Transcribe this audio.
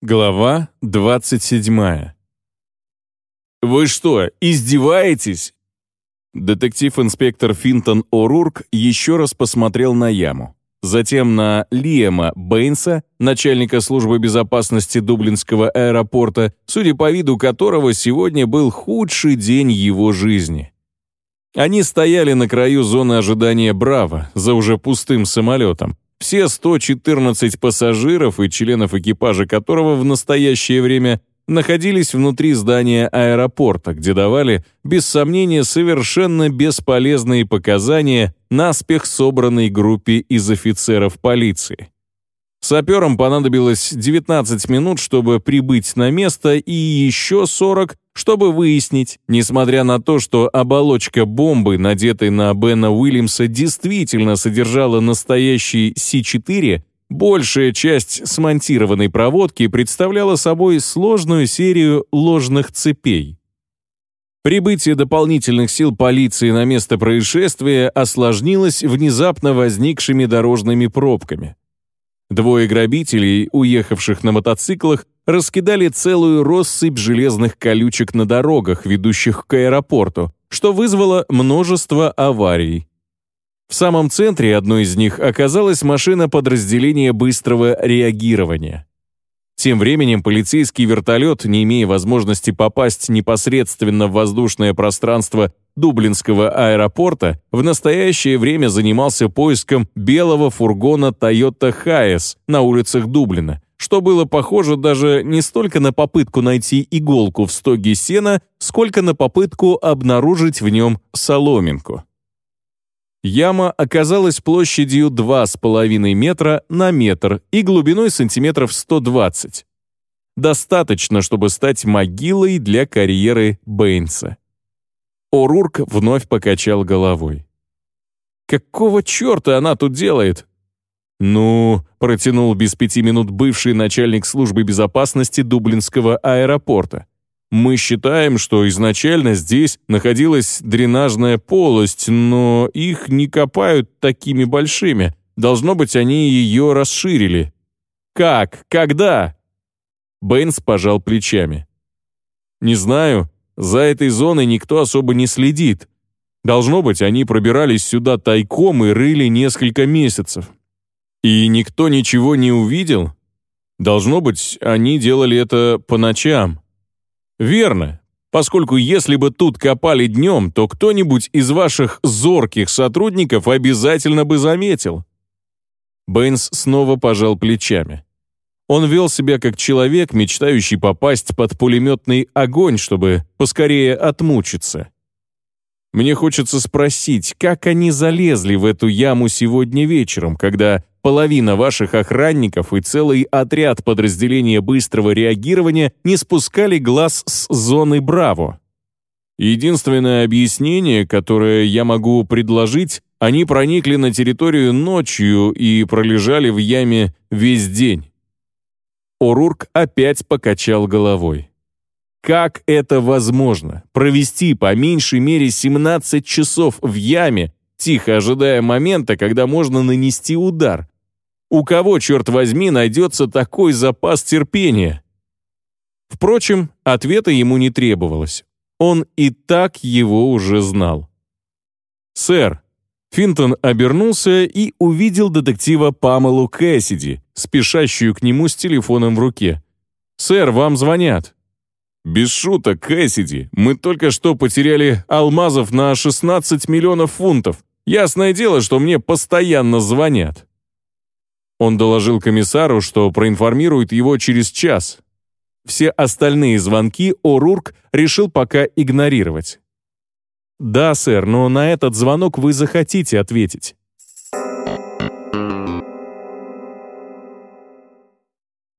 Глава 27. «Вы что, издеваетесь?» Детектив-инспектор Финтон О'Рурк еще раз посмотрел на яму. Затем на Лиэма Бэйнса, начальника службы безопасности Дублинского аэропорта, судя по виду которого сегодня был худший день его жизни. Они стояли на краю зоны ожидания «Браво» за уже пустым самолетом, все 114 пассажиров и членов экипажа которого в настоящее время находились внутри здания аэропорта, где давали, без сомнения, совершенно бесполезные показания наспех собранной группе из офицеров полиции. Саперам понадобилось 19 минут, чтобы прибыть на место, и еще 40, чтобы выяснить, несмотря на то, что оболочка бомбы, надетой на Бена Уильямса, действительно содержала настоящий С-4, большая часть смонтированной проводки представляла собой сложную серию ложных цепей. Прибытие дополнительных сил полиции на место происшествия осложнилось внезапно возникшими дорожными пробками. Двое грабителей, уехавших на мотоциклах, раскидали целую россыпь железных колючек на дорогах, ведущих к аэропорту, что вызвало множество аварий. В самом центре одной из них оказалась машина подразделения быстрого реагирования. Тем временем полицейский вертолет, не имея возможности попасть непосредственно в воздушное пространство Дублинского аэропорта, в настоящее время занимался поиском белого фургона Toyota Hiace на улицах Дублина, что было похоже даже не столько на попытку найти иголку в стоге сена, сколько на попытку обнаружить в нем соломинку. Яма оказалась площадью 2,5 метра на метр и глубиной сантиметров 120. Достаточно, чтобы стать могилой для карьеры Бэйнса. О'Рурк вновь покачал головой. «Какого черта она тут делает?» «Ну», — протянул без пяти минут бывший начальник службы безопасности Дублинского аэропорта. Мы считаем, что изначально здесь находилась дренажная полость, но их не копают такими большими. Должно быть, они ее расширили. Как? Когда? Бэйнс пожал плечами. Не знаю, за этой зоной никто особо не следит. Должно быть, они пробирались сюда тайком и рыли несколько месяцев. И никто ничего не увидел? Должно быть, они делали это по ночам. Верно, поскольку если бы тут копали днем, то кто-нибудь из ваших зорких сотрудников обязательно бы заметил. Бэйнс снова пожал плечами. Он вел себя как человек, мечтающий попасть под пулеметный огонь, чтобы поскорее отмучиться. Мне хочется спросить, как они залезли в эту яму сегодня вечером, когда половина ваших охранников и целый отряд подразделения быстрого реагирования не спускали глаз с зоны «Браво». Единственное объяснение, которое я могу предложить, они проникли на территорию ночью и пролежали в яме весь день. Орурк опять покачал головой. Как это возможно? Провести по меньшей мере 17 часов в яме, тихо ожидая момента, когда можно нанести удар, у кого, черт возьми, найдется такой запас терпения? Впрочем, ответа ему не требовалось. Он и так его уже знал. «Сэр», Финтон обернулся и увидел детектива Памелу Кэссиди, спешащую к нему с телефоном в руке. «Сэр, вам звонят». «Без шуток, Кэссиди, мы только что потеряли алмазов на 16 миллионов фунтов. Ясное дело, что мне постоянно звонят». Он доложил комиссару, что проинформирует его через час. Все остальные звонки О'Рурк решил пока игнорировать. «Да, сэр, но на этот звонок вы захотите ответить.